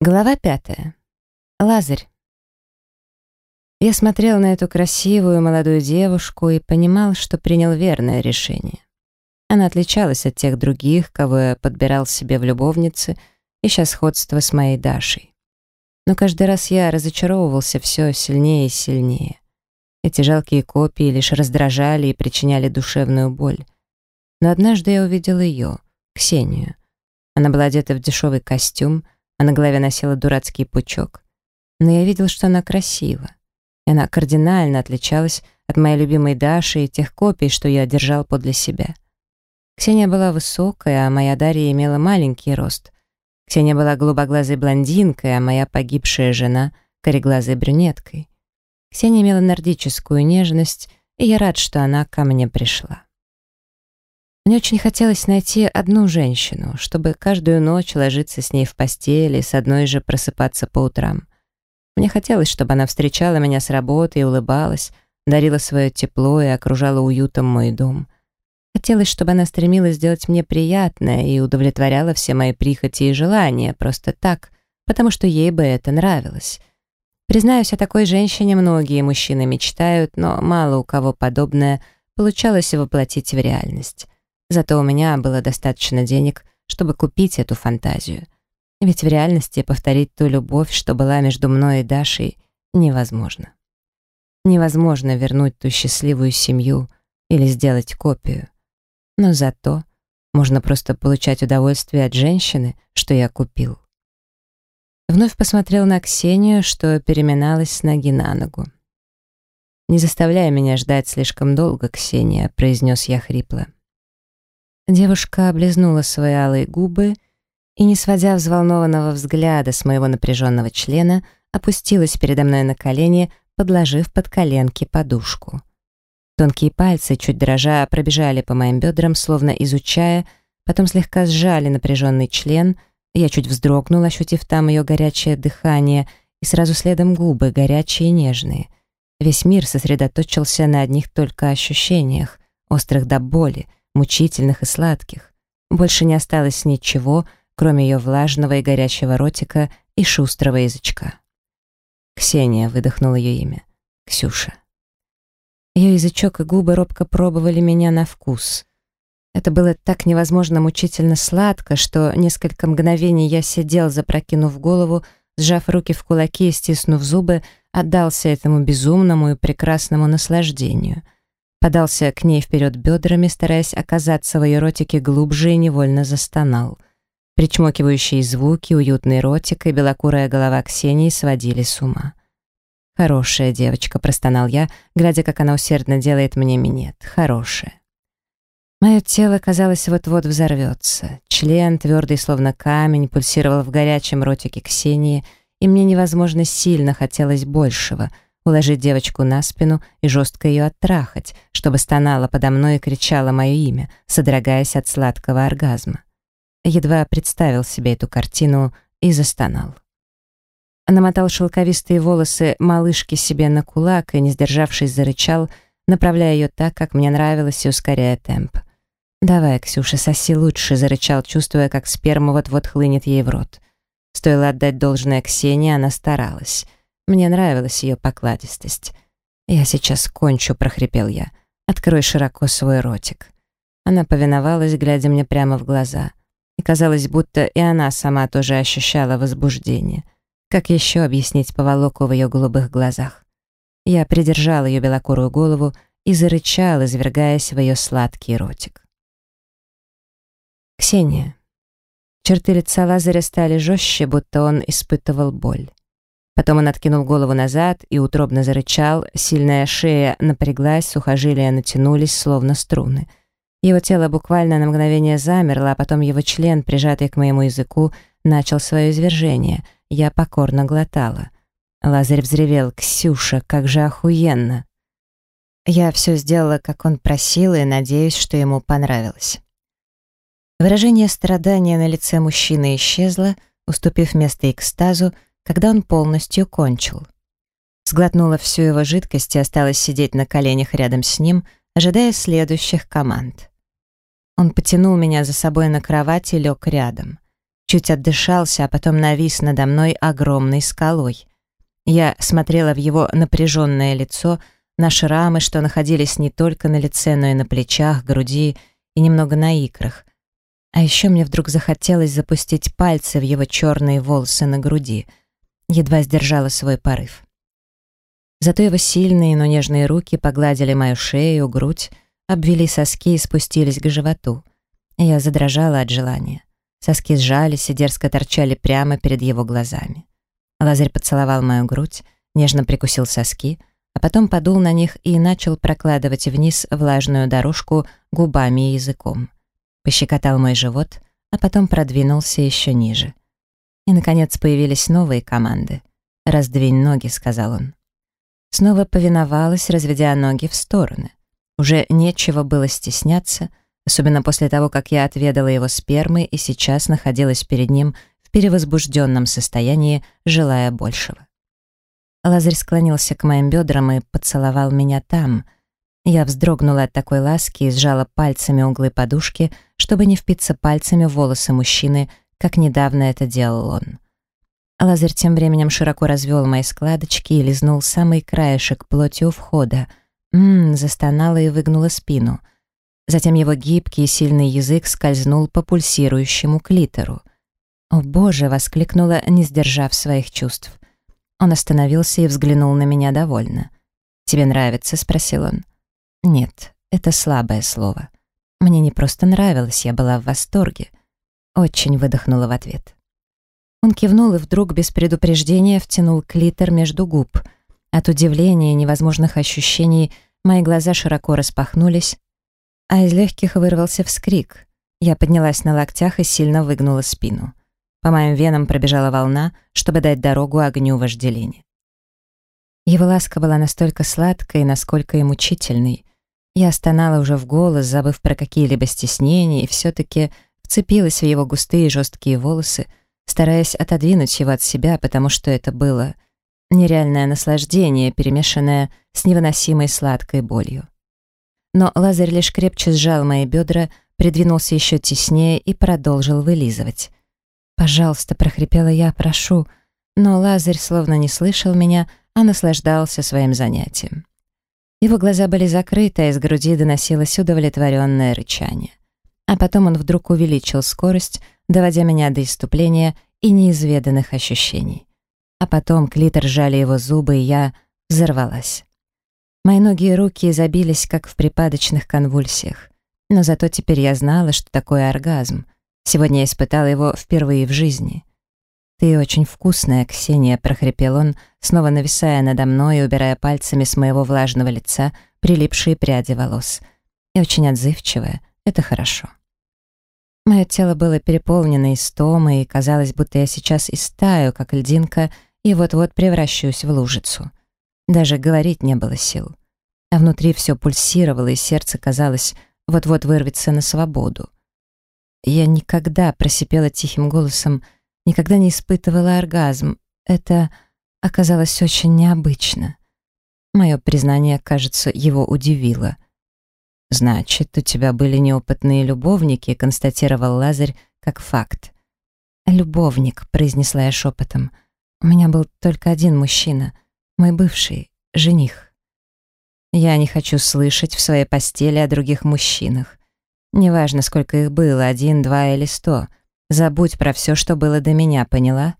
Глава пятая. Лазарь. Я смотрел на эту красивую молодую девушку и понимал, что принял верное решение. Она отличалась от тех других, кого я подбирал себе в любовнице, ища сходство с моей Дашей. Но каждый раз я разочаровывался все сильнее и сильнее. Эти жалкие копии лишь раздражали и причиняли душевную боль. Но однажды я увидел ее, Ксению. Она была одета в дешевый костюм, а на голове носила дурацкий пучок. Но я видел, что она красива. И она кардинально отличалась от моей любимой Даши и тех копий, что я держал подле себя. Ксения была высокая, а моя Дарья имела маленький рост. Ксения была голубоглазой блондинкой, а моя погибшая жена — кореглазой брюнеткой. Ксения имела нордическую нежность, и я рад, что она ко мне пришла. Мне очень хотелось найти одну женщину, чтобы каждую ночь ложиться с ней в постели, с одной же просыпаться по утрам. Мне хотелось, чтобы она встречала меня с работы и улыбалась, дарила свое тепло и окружала уютом мой дом. Хотелось, чтобы она стремилась сделать мне приятное и удовлетворяла все мои прихоти и желания просто так, потому что ей бы это нравилось. Признаюсь, о такой женщине многие мужчины мечтают, но мало у кого подобное получалось воплотить в реальность. Зато у меня было достаточно денег, чтобы купить эту фантазию. Ведь в реальности повторить ту любовь, что была между мной и Дашей, невозможно. Невозможно вернуть ту счастливую семью или сделать копию. Но зато можно просто получать удовольствие от женщины, что я купил. Вновь посмотрел на Ксению, что переминалась с ноги на ногу. «Не заставляй меня ждать слишком долго, Ксения», — произнес я хрипло. Девушка облизнула свои алые губы и, не сводя взволнованного взгляда с моего напряженного члена, опустилась передо мной на колени, подложив под коленки подушку. Тонкие пальцы, чуть дрожа, пробежали по моим бедрам, словно изучая, потом слегка сжали напряженный член, я чуть вздрогнул, ощутив там ее горячее дыхание, и сразу следом губы, горячие и нежные. Весь мир сосредоточился на одних только ощущениях, острых до боли, мучительных и сладких. Больше не осталось ничего, кроме ее влажного и горячего ротика и шустрого язычка. Ксения выдохнула ее имя. Ксюша. Ее язычок и губы робко пробовали меня на вкус. Это было так невозможно мучительно сладко, что несколько мгновений я сидел, запрокинув голову, сжав руки в кулаки и стиснув зубы, отдался этому безумному и прекрасному наслаждению — подался к ней вперед бедрами, стараясь оказаться в ее ротике глубже и невольно застонал. Причмокивающие звуки, уютный ротик и белокурая голова Ксении сводили с ума. «Хорошая девочка», — простонал я, глядя, как она усердно делает мне минет. «Хорошая». Мое тело, казалось, вот-вот взорвется. Член, твердый словно камень, пульсировал в горячем ротике Ксении, и мне невозможно сильно хотелось большего — уложить девочку на спину и жестко ее оттрахать, чтобы стонала подо мной и кричала мое имя, содрогаясь от сладкого оргазма. Едва представил себе эту картину и застонал. Намотал шелковистые волосы малышки себе на кулак и, не сдержавшись, зарычал, направляя ее так, как мне нравилось, и ускоряя темп. «Давай, Ксюша, соси лучше», — зарычал, чувствуя, как сперма вот-вот хлынет ей в рот. Стоило отдать должное Ксении, она старалась. Мне нравилась ее покладистость. «Я сейчас кончу», — прохрипел я. «Открой широко свой ротик». Она повиновалась, глядя мне прямо в глаза. И казалось, будто и она сама тоже ощущала возбуждение. Как еще объяснить поволоку в ее голубых глазах? Я придержал ее белокурую голову и зарычал, извергаясь в ее сладкий ротик. Ксения. Черты лица Лазаря стали жестче, будто он испытывал боль. Потом он откинул голову назад и утробно зарычал, сильная шея напряглась, сухожилия натянулись, словно струны. Его тело буквально на мгновение замерло, а потом его член, прижатый к моему языку, начал свое извержение. Я покорно глотала. Лазарь взревел «Ксюша, как же охуенно!» Я все сделала, как он просил, и надеюсь, что ему понравилось. Выражение страдания на лице мужчины исчезло, уступив место экстазу, когда он полностью кончил. Сглотнула всю его жидкость и осталась сидеть на коленях рядом с ним, ожидая следующих команд. Он потянул меня за собой на кровать и лег рядом. чуть отдышался, а потом навис надо мной огромной скалой. Я смотрела в его напряженное лицо, на шрамы, что находились не только на лице, но и на плечах, груди и немного на икрах. А еще мне вдруг захотелось запустить пальцы в его черные волосы на груди. Едва сдержала свой порыв. Зато его сильные, но нежные руки погладили мою шею, грудь, обвели соски и спустились к животу. Я задрожала от желания. Соски сжались и дерзко торчали прямо перед его глазами. Лазарь поцеловал мою грудь, нежно прикусил соски, а потом подул на них и начал прокладывать вниз влажную дорожку губами и языком. Пощекотал мой живот, а потом продвинулся еще ниже. И, наконец, появились новые команды. «Раздвинь ноги», — сказал он. Снова повиновалась, разведя ноги в стороны. Уже нечего было стесняться, особенно после того, как я отведала его спермы и сейчас находилась перед ним в перевозбужденном состоянии, желая большего. Лазарь склонился к моим бедрам и поцеловал меня там. Я вздрогнула от такой ласки и сжала пальцами углы подушки, чтобы не впиться пальцами в волосы мужчины, как недавно это делал он. Лазарь тем временем широко развел мои складочки и лизнул самый краешек плоти у входа. Ммм, застонала и выгнула спину. Затем его гибкий и сильный язык скользнул по пульсирующему клитору. «О боже!» — воскликнула, не сдержав своих чувств. Он остановился и взглянул на меня довольно. «Тебе нравится?» — спросил он. «Нет, это слабое слово. Мне не просто нравилось, я была в восторге». Очень выдохнула в ответ. Он кивнул и вдруг без предупреждения втянул клитор между губ. От удивления и невозможных ощущений мои глаза широко распахнулись, а из легких вырвался вскрик. Я поднялась на локтях и сильно выгнула спину. По моим венам пробежала волна, чтобы дать дорогу огню вожделения. Его ласка была настолько сладкой, насколько и мучительной. Я стонала уже в голос, забыв про какие-либо стеснения, и все-таки вцепилась в его густые жесткие волосы, стараясь отодвинуть его от себя, потому что это было нереальное наслаждение, перемешанное с невыносимой сладкой болью. Но Лазарь лишь крепче сжал мои бедра, придвинулся еще теснее и продолжил вылизывать. «Пожалуйста», — прохрипела я, — «прошу». Но Лазарь словно не слышал меня, а наслаждался своим занятием. Его глаза были закрыты, а из груди доносилось удовлетворенное рычание. А потом он вдруг увеличил скорость, доводя меня до иступления и неизведанных ощущений. А потом клитор жали его зубы, и я взорвалась. Мои ноги и руки забились, как в припадочных конвульсиях. Но зато теперь я знала, что такое оргазм. Сегодня я испытала его впервые в жизни. «Ты очень вкусная, Ксения», — прохрипел он, снова нависая надо мной и убирая пальцами с моего влажного лица прилипшие пряди волос. «И очень отзывчивая. Это хорошо». Мое тело было переполнено истомой, и казалось, будто я сейчас истаю, как льдинка, и вот-вот превращусь в лужицу. Даже говорить не было сил. А внутри все пульсировало, и сердце, казалось, вот-вот вырвется на свободу. Я никогда, просипела тихим голосом, никогда не испытывала оргазм. Это оказалось очень необычно. Мое признание, кажется, его удивило — «Значит, у тебя были неопытные любовники», — констатировал Лазарь как факт. «Любовник», — произнесла я шепотом. «У меня был только один мужчина, мой бывший, жених». «Я не хочу слышать в своей постели о других мужчинах. Неважно, сколько их было, один, два или сто. Забудь про все, что было до меня, поняла?»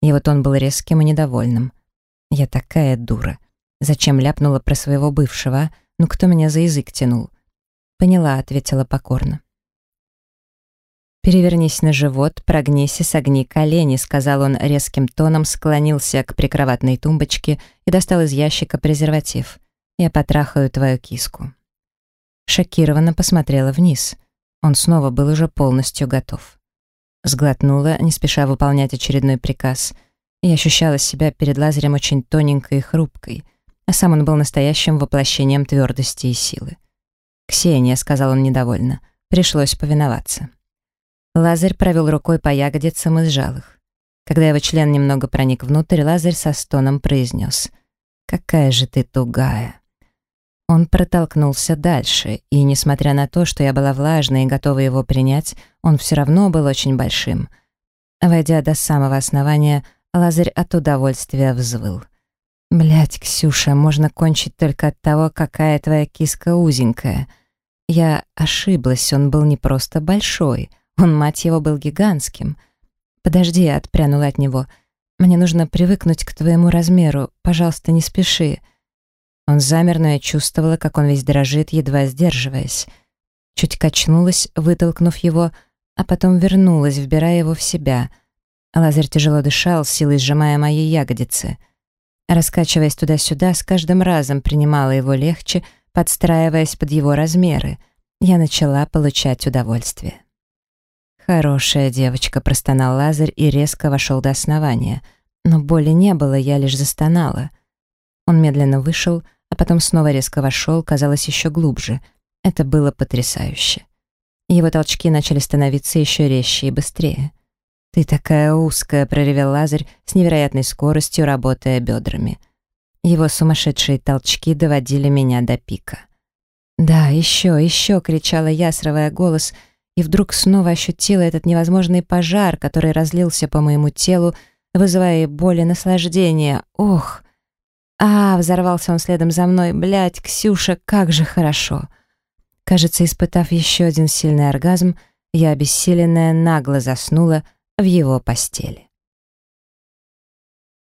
И вот он был резким и недовольным. «Я такая дура. Зачем ляпнула про своего бывшего, а? «Ну кто меня за язык тянул?» «Поняла», — ответила покорно. «Перевернись на живот, прогнись и согни колени», — сказал он резким тоном, склонился к прикроватной тумбочке и достал из ящика презерватив. «Я потрахаю твою киску». Шокированно посмотрела вниз. Он снова был уже полностью готов. Сглотнула, не спеша выполнять очередной приказ, и ощущала себя перед лазерем очень тоненькой и хрупкой — а сам он был настоящим воплощением твердости и силы. «Ксения», — сказал он недовольно, — пришлось повиноваться. Лазарь провел рукой по ягодицам и сжал их. Когда его член немного проник внутрь, Лазарь со стоном произнес «Какая же ты тугая!» Он протолкнулся дальше, и, несмотря на то, что я была влажной и готова его принять, он все равно был очень большим. Войдя до самого основания, Лазарь от удовольствия взвыл. Блять, Ксюша, можно кончить только от того, какая твоя киска узенькая. Я ошиблась, он был не просто большой, он, мать его, был гигантским. Подожди, отпрянула от него. Мне нужно привыкнуть к твоему размеру. Пожалуйста, не спеши. Он замер, но я чувствовала, как он весь дрожит, едва сдерживаясь. Чуть качнулась, вытолкнув его, а потом вернулась, вбирая его в себя. Лазарь тяжело дышал, силой сжимая мои ягодицы. Раскачиваясь туда-сюда, с каждым разом принимала его легче, подстраиваясь под его размеры. Я начала получать удовольствие. «Хорошая девочка», — простонал Лазарь и резко вошел до основания. Но боли не было, я лишь застонала. Он медленно вышел, а потом снова резко вошел, казалось, еще глубже. Это было потрясающе. Его толчки начали становиться еще резче и быстрее. «Ты такая узкая», — проревел Лазарь с невероятной скоростью, работая бедрами. Его сумасшедшие толчки доводили меня до пика. «Да, еще, еще!» — кричала я, срывая голос, и вдруг снова ощутила этот невозможный пожар, который разлился по моему телу, вызывая боль и наслаждение. «Ох!» «А!» — взорвался он следом за мной. «Блядь, Ксюша, как же хорошо!» Кажется, испытав еще один сильный оргазм, я, обессиленная, нагло заснула, в его постели.